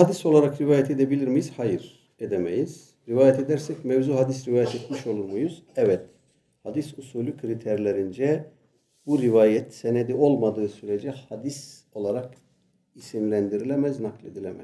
Hadis olarak rivayet edebilir miyiz? Hayır, edemeyiz. Rivayet edersek mevzu hadis rivayet etmiş olur muyuz? Evet. Hadis usulü kriterlerince bu rivayet senedi olmadığı sürece hadis olarak isimlendirilemez, nakledilemez.